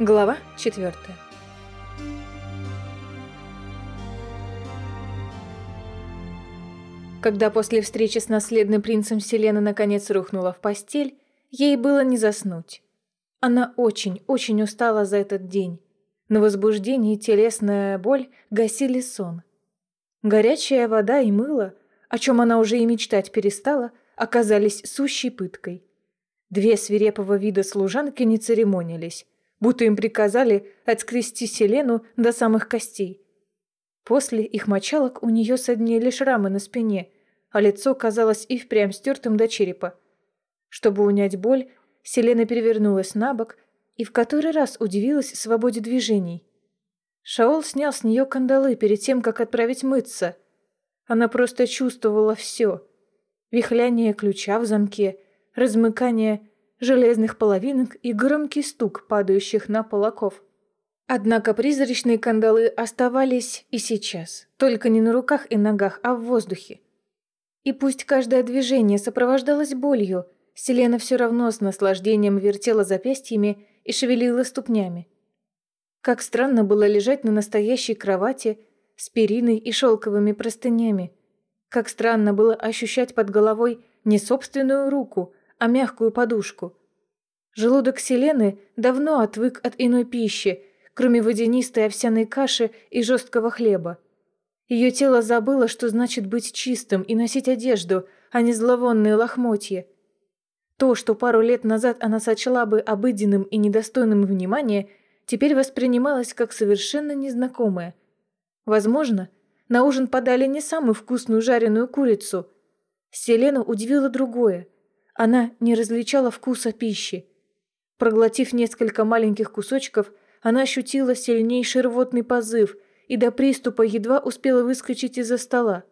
Глава четвертая. Когда после встречи с наследным принцем Селена наконец рухнула в постель, ей было не заснуть. Она очень-очень устала за этот день. На возбуждение и телесная боль гасили сон. Горячая вода и мыло, о чем она уже и мечтать перестала, оказались сущей пыткой. Две свирепого вида служанки не церемонились, будто им приказали отскрести Селену до самых костей. После их мочалок у нее соднили шрамы на спине, а лицо казалось и впрямь стертым до черепа. Чтобы унять боль, Селена перевернулась на бок и в который раз удивилась свободе движений. Шаол снял с нее кандалы перед тем, как отправить мыться. Она просто чувствовала все. Вихляние ключа в замке, размыкание железных половинок и громкий стук падающих на полоков. Однако призрачные кандалы оставались и сейчас, только не на руках и ногах, а в воздухе. И пусть каждое движение сопровождалось болью, Селена все равно с наслаждением вертела запястьями и шевелила ступнями. Как странно было лежать на настоящей кровати с периной и шелковыми простынями. Как странно было ощущать под головой не собственную руку, а мягкую подушку. Желудок Селены давно отвык от иной пищи, кроме водянистой овсяной каши и жесткого хлеба. Ее тело забыло, что значит быть чистым и носить одежду, а не зловонные лохмотья. То, что пару лет назад она сочла бы обыденным и недостойным внимания, теперь воспринималось как совершенно незнакомое. Возможно, на ужин подали не самую вкусную жареную курицу. Селену удивило другое – она не различала вкуса пищи. Проглотив несколько маленьких кусочков, она ощутила сильнейший рвотный позыв и до приступа едва успела выскочить из-за стола.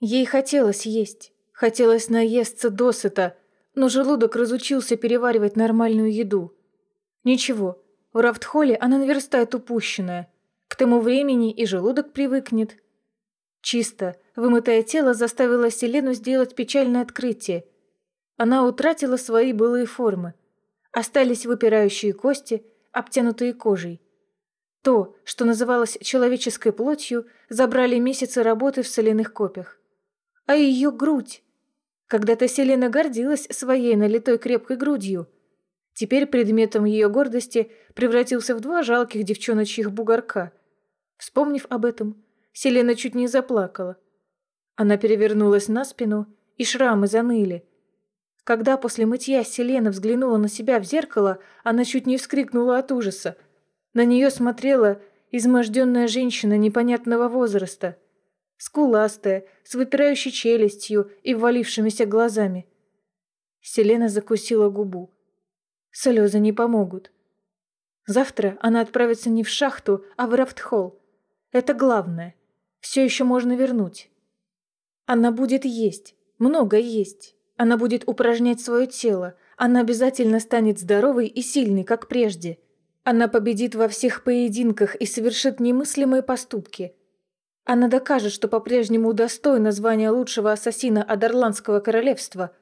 Ей хотелось есть, хотелось наесться досыта, но желудок разучился переваривать нормальную еду. Ничего, в Рафтхолле она наверстает упущенное. К тому времени и желудок привыкнет. Чисто, вымытое тело заставило Селену сделать печальное открытие – она утратила свои былые формы. Остались выпирающие кости, обтянутые кожей. То, что называлось человеческой плотью, забрали месяцы работы в соляных копях. А ее грудь? Когда-то Селена гордилась своей налитой крепкой грудью. Теперь предметом ее гордости превратился в два жалких девчоночьих бугорка. Вспомнив об этом, Селена чуть не заплакала. Она перевернулась на спину, и шрамы заныли. Когда после мытья Селена взглянула на себя в зеркало, она чуть не вскрикнула от ужаса. На нее смотрела изможденная женщина непонятного возраста. Скуластая, с выпирающей челюстью и ввалившимися глазами. Селена закусила губу. Слезы не помогут. Завтра она отправится не в шахту, а в Рафтхолл. Это главное. Все еще можно вернуть. Она будет есть, много есть. Она будет упражнять свое тело. Она обязательно станет здоровой и сильной, как прежде. Она победит во всех поединках и совершит немыслимые поступки. Она докажет, что по-прежнему достойна звания лучшего ассасина Адерландского королевства.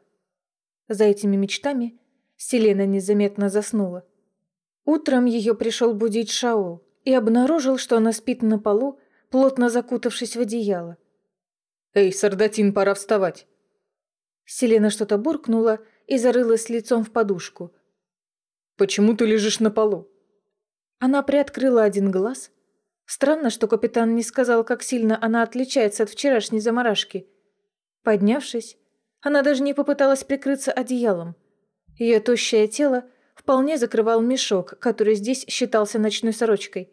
За этими мечтами Селена незаметно заснула. Утром ее пришел будить Шаул и обнаружил, что она спит на полу, плотно закутавшись в одеяло. «Эй, Сардатин, пора вставать!» Селена что-то буркнула и зарылась лицом в подушку. «Почему ты лежишь на полу?» Она приоткрыла один глаз. Странно, что капитан не сказал, как сильно она отличается от вчерашней заморашки. Поднявшись, она даже не попыталась прикрыться одеялом. Ее тощее тело вполне закрывал мешок, который здесь считался ночной сорочкой.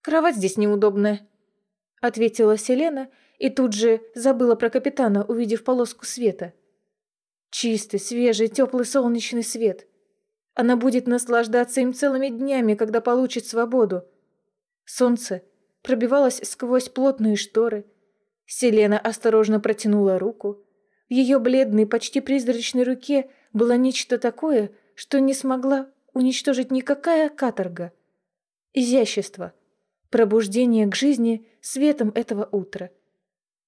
«Кровать здесь неудобная», — ответила Селена и тут же забыла про капитана, увидев полоску света. Чистый, свежий, теплый солнечный свет. Она будет наслаждаться им целыми днями, когда получит свободу. Солнце пробивалось сквозь плотные шторы. Селена осторожно протянула руку. В ее бледной, почти призрачной руке было нечто такое, что не смогла уничтожить никакая каторга. Изящество, пробуждение к жизни светом этого утра.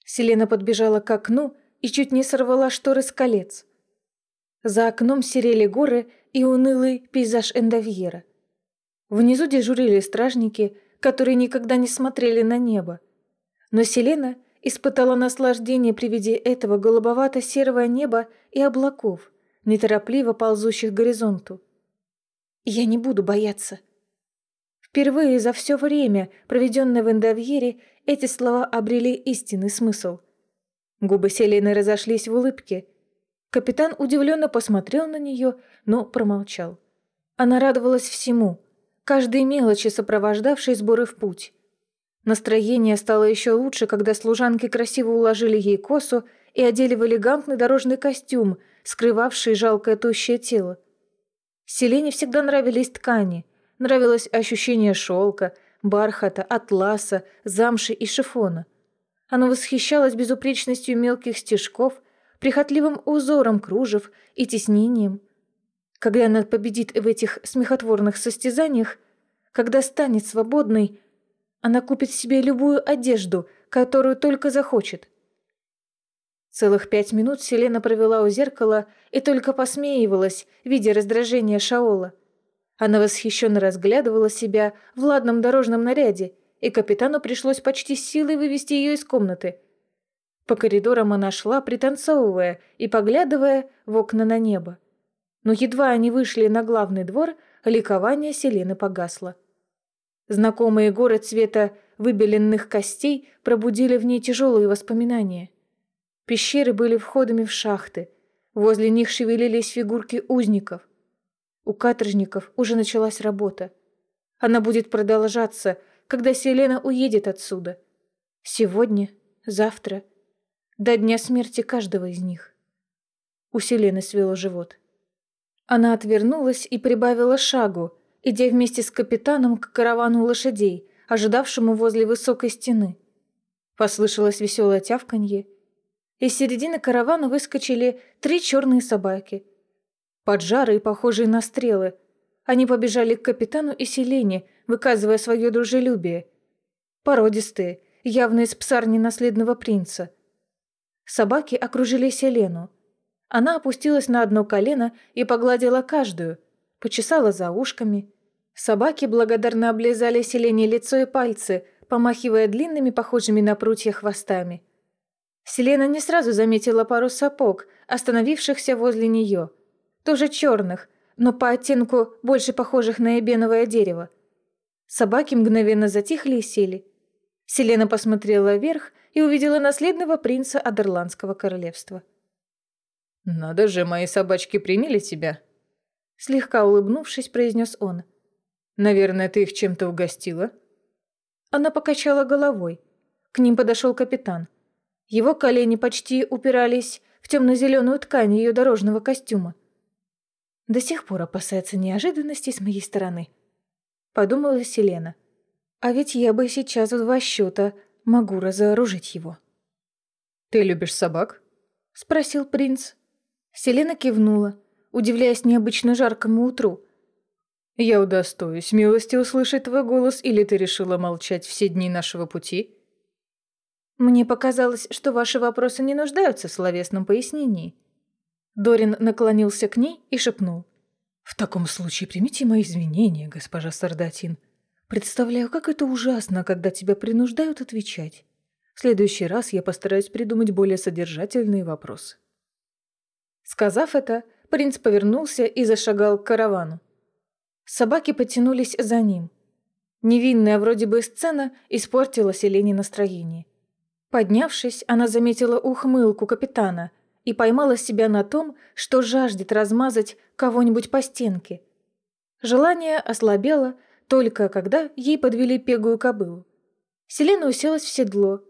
Селена подбежала к окну и чуть не сорвала шторы с колец. За окном серели горы и унылый пейзаж Эндовьера. Внизу дежурили стражники, которые никогда не смотрели на небо. Но Селена испытала наслаждение при виде этого голубовато-серого неба и облаков, неторопливо ползущих к горизонту. «Я не буду бояться». Впервые за все время, проведенное в Эндовьере, эти слова обрели истинный смысл. Губы Селены разошлись в улыбке. Капитан удивленно посмотрел на нее, но промолчал. Она радовалась всему, каждой мелочи, сопровождавшей сборы в путь. Настроение стало еще лучше, когда служанки красиво уложили ей косу и одели в элегантный дорожный костюм, скрывавший жалкое тощее тело. Селене всегда нравились ткани, нравилось ощущение шелка, бархата, атласа, замши и шифона. Она восхищалась безупречностью мелких стежков, прихотливым узором кружев и тиснением. Когда она победит в этих смехотворных состязаниях, когда станет свободной, она купит себе любую одежду, которую только захочет. Целых пять минут Селена провела у зеркала и только посмеивалась, видя раздражение Шаола. Она восхищенно разглядывала себя в ладном дорожном наряде, и капитану пришлось почти силой вывести ее из комнаты. По коридорам она шла, пританцовывая и поглядывая в окна на небо. Но едва они вышли на главный двор, ликование Селены погасло. Знакомые горы цвета выбеленных костей пробудили в ней тяжелые воспоминания. Пещеры были входами в шахты. Возле них шевелились фигурки узников. У каторжников уже началась работа. Она будет продолжаться, когда Селена уедет отсюда. Сегодня, завтра, до дня смерти каждого из них. У Селены свело живот. Она отвернулась и прибавила шагу, идя вместе с капитаном к каравану лошадей, ожидавшему возле высокой стены. Послышалось веселое тявканье. Из середины каравана выскочили три черные собаки. Поджарые, похожие на стрелы. Они побежали к капитану и Селене, выказывая свое дружелюбие. Породистые, явно из псарни наследного принца. Собаки окружили Селену. Она опустилась на одно колено и погладила каждую – почесала за ушками. Собаки благодарно облизали Селене лицо и пальцы, помахивая длинными, похожими на прутья хвостами. Селена не сразу заметила пару сапог, остановившихся возле нее. Тоже черных, но по оттенку больше похожих на эбеновое дерево. Собаки мгновенно затихли и сели. Селена посмотрела вверх и увидела наследного принца Адерландского королевства. «Надо же, мои собачки приняли тебя», Слегка улыбнувшись, произнес он. «Наверное, ты их чем-то угостила?» Она покачала головой. К ним подошел капитан. Его колени почти упирались в темно-зеленую ткань ее дорожного костюма. До сих пор опасается неожиданностей с моей стороны. Подумала Селена. А ведь я бы сейчас в два счета могу разоружить его. «Ты любишь собак?» — спросил принц. Селена кивнула удивляясь необычно жаркому утру. «Я удостоюсь милости услышать твой голос, или ты решила молчать все дни нашего пути?» «Мне показалось, что ваши вопросы не нуждаются в словесном пояснении». Дорин наклонился к ней и шепнул. «В таком случае примите мои извинения, госпожа Сардатин. Представляю, как это ужасно, когда тебя принуждают отвечать. В следующий раз я постараюсь придумать более содержательные вопросы». Сказав это, Принц повернулся и зашагал к каравану. Собаки потянулись за ним. Невинная вроде бы сцена испортила Селене настроение. Поднявшись, она заметила ухмылку капитана и поймала себя на том, что жаждет размазать кого-нибудь по стенке. Желание ослабело только когда ей подвели пегую кобылу. Селена уселась в седло.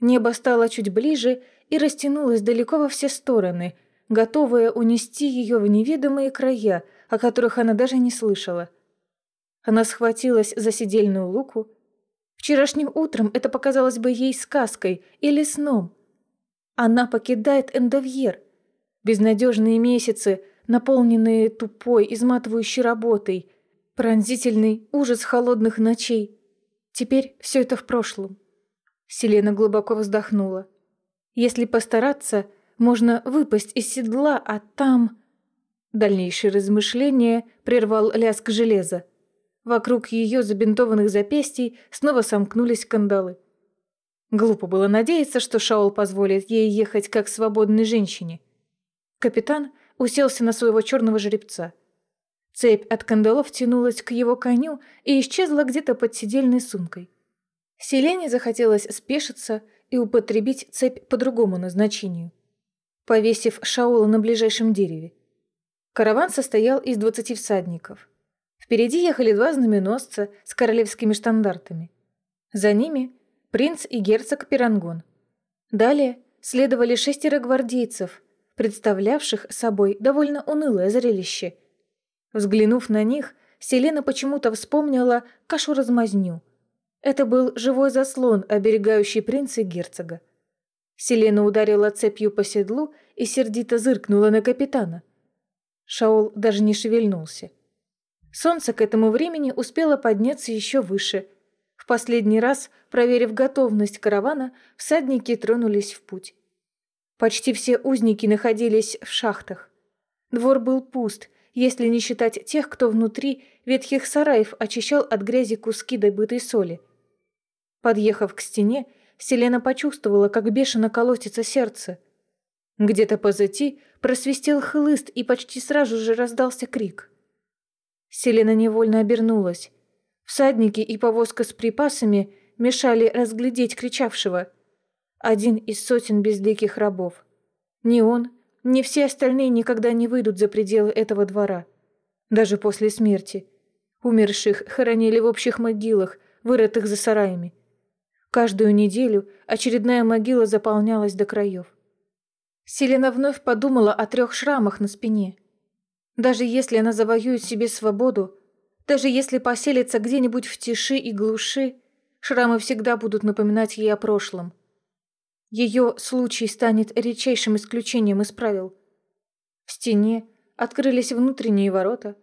Небо стало чуть ближе и растянулось далеко во все стороны – готовая унести ее в неведомые края, о которых она даже не слышала. Она схватилась за сидельную луку. Вчерашним утром это показалось бы ей сказкой или сном. Она покидает Эндовьер. Безнадежные месяцы, наполненные тупой, изматывающей работой, пронзительный ужас холодных ночей. Теперь все это в прошлом. Селена глубоко вздохнула. Если постараться, можно выпасть из седла, а там... Дальнейшее размышление прервал лязг железа. Вокруг ее забинтованных запястий снова сомкнулись кандалы. Глупо было надеяться, что Шаол позволит ей ехать как свободной женщине. Капитан уселся на своего черного жеребца. Цепь от кандалов тянулась к его коню и исчезла где-то под сидельной сумкой. Селене захотелось спешиться и употребить цепь по другому назначению, повесив Шаола на ближайшем дереве. Караван состоял из двадцати всадников. Впереди ехали два знаменосца с королевскими штандартами. За ними принц и герцог Пирангон. Далее следовали шестеро гвардейцев, представлявших собой довольно унылое зрелище. Взглянув на них, Селена почему-то вспомнила кашу-размазню. Это был живой заслон, оберегающий принца и герцога. Селена ударила цепью по седлу и сердито зыркнула на капитана. Шаол даже не шевельнулся. Солнце к этому времени успело подняться еще выше. Последний раз, проверив готовность каравана, всадники тронулись в путь. Почти все узники находились в шахтах. Двор был пуст, если не считать тех, кто внутри ветхих сараев очищал от грязи куски добытой соли. Подъехав к стене, Селена почувствовала, как бешено колотится сердце. Где-то позади просвистел хлыст, и почти сразу же раздался крик. Селена невольно обернулась. Всадники и повозка с припасами мешали разглядеть кричавшего. Один из сотен безликих рабов. Ни он, ни все остальные никогда не выйдут за пределы этого двора. Даже после смерти. Умерших хоронили в общих могилах, вырытых за сараями. Каждую неделю очередная могила заполнялась до краев. Селена вновь подумала о трех шрамах на спине. Даже если она завоюет себе свободу, даже если поселится где-нибудь в тиши и глуши, шрамы всегда будут напоминать ей о прошлом. Ее случай станет редчайшим исключением из правил. В стене открылись внутренние ворота.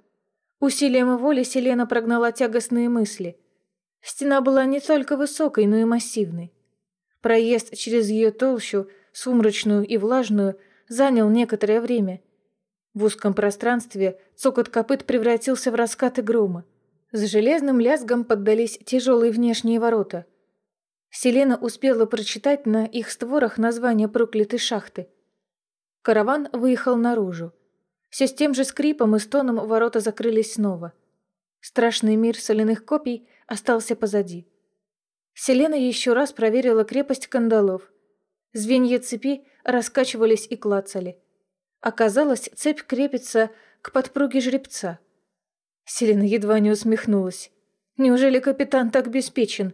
Усилием воли Селена прогнала тягостные мысли. Стена была не только высокой, но и массивной. Проезд через ее толщу – сумрачную и влажную, занял некоторое время. В узком пространстве цокот копыт превратился в раскаты грома. С железным лязгом поддались тяжелые внешние ворота. Селена успела прочитать на их створах название проклятой шахты. Караван выехал наружу. Все с тем же скрипом и стоном ворота закрылись снова. Страшный мир соляных копий остался позади. Селена еще раз проверила крепость кандалов. Звенья цепи раскачивались и клацали. Оказалось, цепь крепится к подпруге жеребца. Селена едва не усмехнулась. Неужели капитан так беспечен?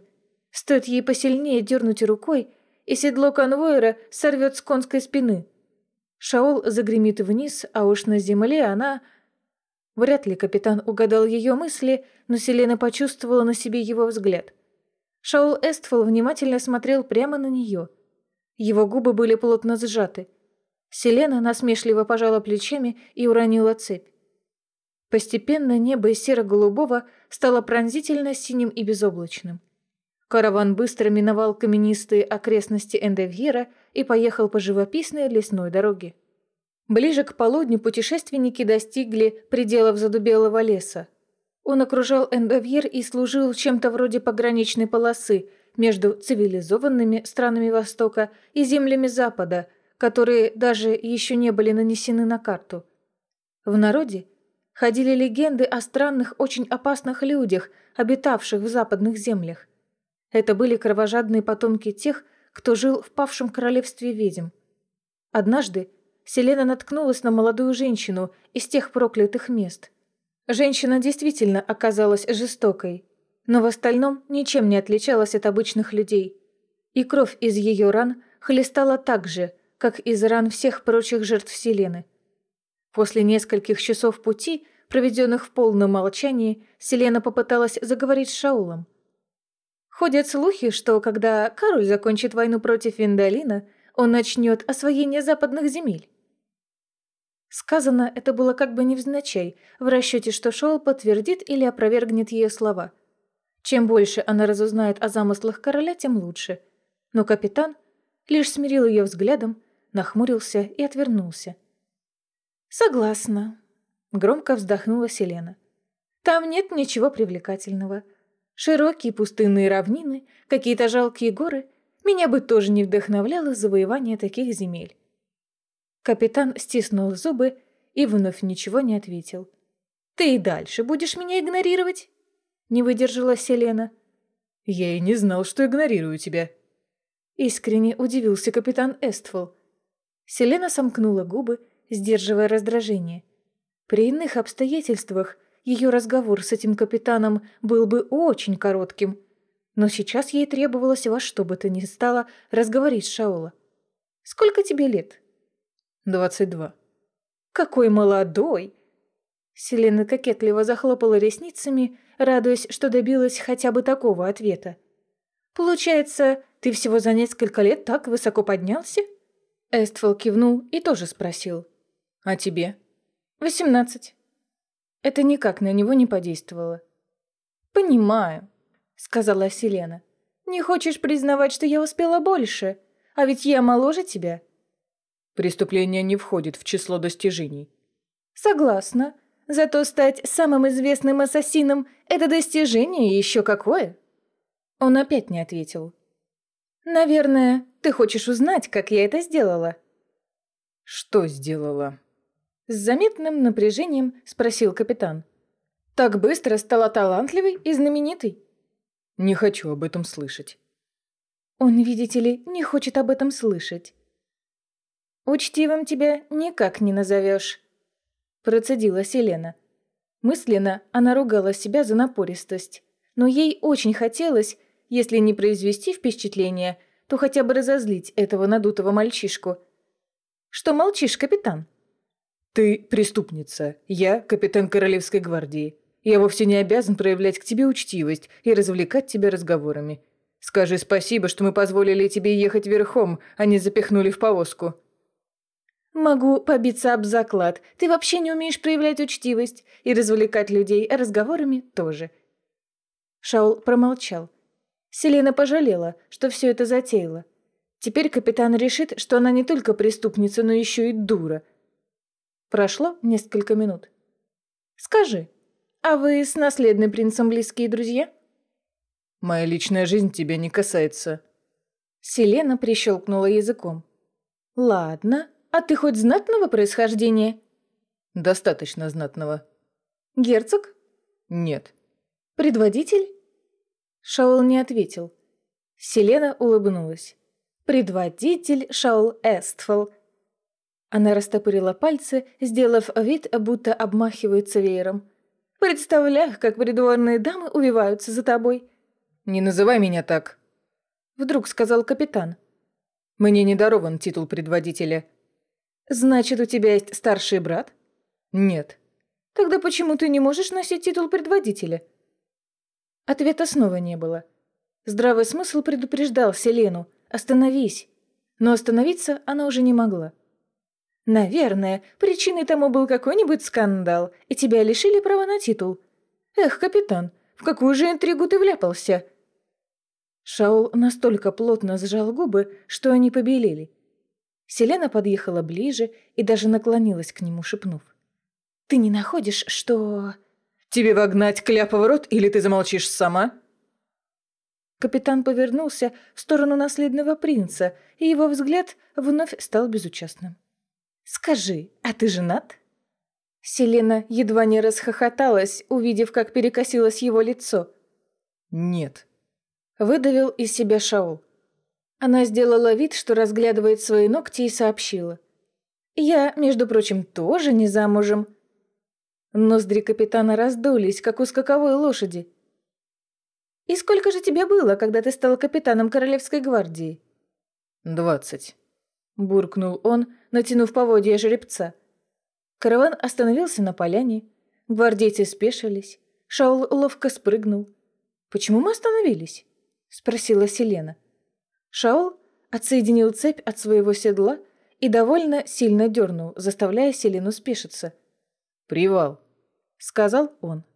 Стоит ей посильнее дернуть рукой, и седло конвоера сорвет с конской спины. Шаол загремит вниз, а уж на земле она... Вряд ли капитан угадал ее мысли, но Селена почувствовала на себе его взгляд. Шаол Эстфол внимательно смотрел прямо на нее — его губы были плотно сжаты. Селена насмешливо пожала плечами и уронила цепь. Постепенно небо из серо-голубого стало пронзительно синим и безоблачным. Караван быстро миновал каменистые окрестности Эндевьера и поехал по живописной лесной дороге. Ближе к полудню путешественники достигли пределов задубелого леса. Он окружал Эндовьер и служил чем-то вроде пограничной полосы – между цивилизованными странами Востока и землями Запада, которые даже еще не были нанесены на карту. В народе ходили легенды о странных, очень опасных людях, обитавших в западных землях. Это были кровожадные потомки тех, кто жил в павшем королевстве ведьм. Однажды Селена наткнулась на молодую женщину из тех проклятых мест. Женщина действительно оказалась жестокой, но в остальном ничем не отличалась от обычных людей. И кровь из ее ран хлестала так же, как из ран всех прочих жертв Селены. После нескольких часов пути, проведенных в полном молчании, Селена попыталась заговорить с Шаулом. Ходят слухи, что когда король закончит войну против Виндалина, он начнет освоение западных земель. Сказано это было как бы невзначай, в расчете, что Шоул подтвердит или опровергнет ее слова – чем больше она разузнает о замыслах короля, тем лучше. Но капитан лишь смирил ее взглядом, нахмурился и отвернулся. «Согласна», — громко вздохнула Селена. Там нет ничего привлекательного. Широкие пустынные равнины, какие-то жалкие горы. Меня бы тоже не вдохновляло завоевание таких земель. Капитан стиснул зубы и вновь ничего не ответил. «Ты и дальше будешь меня игнорировать?» Не выдержала Селена. «Я и не знал, что игнорирую тебя». Искренне удивился капитан Эствол. Селена сомкнула губы, сдерживая раздражение. При иных обстоятельствах ее разговор с этим капитаном был бы очень коротким. Но сейчас ей требовалось во что бы то ни стало разговорить с Шаола. «Сколько тебе лет?» «Двадцать два». «Какой молодой!» Селена кокетливо захлопала ресницами, радуясь, что добилась хотя бы такого ответа. «Получается, ты всего за несколько лет так высоко поднялся?» Эствол кивнул и тоже спросил. «А тебе?» «Восемнадцать». Это никак на него не подействовало. «Понимаю», — сказала Селена. «Не хочешь признавать, что я успела больше? А ведь я моложе тебя». «Преступление не входит в число достижений». «Согласна. Зато стать самым известным ассасином — это достижение еще какое?» Он опять не ответил. «Наверное, ты хочешь узнать, как я это сделала?» «Что сделала?» С заметным напряжением спросил капитан. «Так быстро стала талантливой и знаменитой?» «Не хочу об этом слышать». «Он, видите ли, не хочет об этом слышать». «Учтивым тебя никак не назовешь», – процедила Селена. Мысленно она ругала себя за напористость, но ей очень хотелось, если не произвести впечатление, то хотя бы разозлить этого надутого мальчишку. «Что молчишь, капитан?» «Ты преступница. Я капитан Королевской гвардии. Я вовсе не обязан проявлять к тебе учтивость и развлекать тебя разговорами. Скажи спасибо, что мы позволили тебе ехать верхом, а не запихнули в повозку». «Могу побиться об заклад. Ты вообще не умеешь проявлять учтивость и развлекать людей разговорами тоже». Шаул промолчал. Селена пожалела, что все это затеяла. Теперь капитан решит, что она не только преступница, но еще и дура – Прошло несколько минут. «Скажи, а вы с наследным принцем близкие друзья?» «Моя личная жизнь тебя не касается». Селена прищелкнула языком. «Ладно, а ты хоть знатного происхождения?» «Достаточно знатного». «Герцог?» «Нет». «Предводитель?» Шаул не ответил. Селена улыбнулась. «Предводитель Шаул Эстфол она растопырила пальцы, сделав вид, будто обмахивается веером. «Представляю, как придворные дамы увиваются за тобой». «Не называй меня так», — вдруг сказал капитан. «Мне не дарован титул предводителя». «Значит, у тебя есть старший брат?» «Нет». «Тогда почему ты не можешь носить титул предводителя?» Ответа снова не было. Здравый смысл предупреждал Селену «Остановись!» Но остановиться она уже не могла. Наверное, причиной тому был какой-нибудь скандал, и тебя лишили права на титул. Эх, капитан, в какую же интригу ты вляпался?» Шаул настолько плотно сжал губы, что они побелели. Селена подъехала ближе и даже наклонилась к нему, шепнув. «Ты не находишь, что...» «Тебе вогнать кляпа в рот, или ты замолчишь сама?» Капитан повернулся в сторону наследного принца, и его взгляд вновь стал безучастным. «Скажи, а ты женат?» Селена едва не расхохоталась, увидев, как перекосилось его лицо. «Нет», — выдавил из себя Шаул. Она сделала вид, что разглядывает свои ногти и сообщила. «Я, между прочим, тоже не замужем». Ноздри капитана раздулись, как у скаковой лошади. «И сколько же тебе было, когда ты стал капитаном Королевской гвардии?» «Двадцать» буркнул он, натянув поводья жеребца. Караван остановился на поляне. Гвардейцы спешились. Шаул ловко спрыгнул. «Почему мы остановились?» — спросила Селена. Шаул отсоединил цепь от своего седла и довольно сильно дернул, заставляя Селену спешиться. «Привал», — сказал он.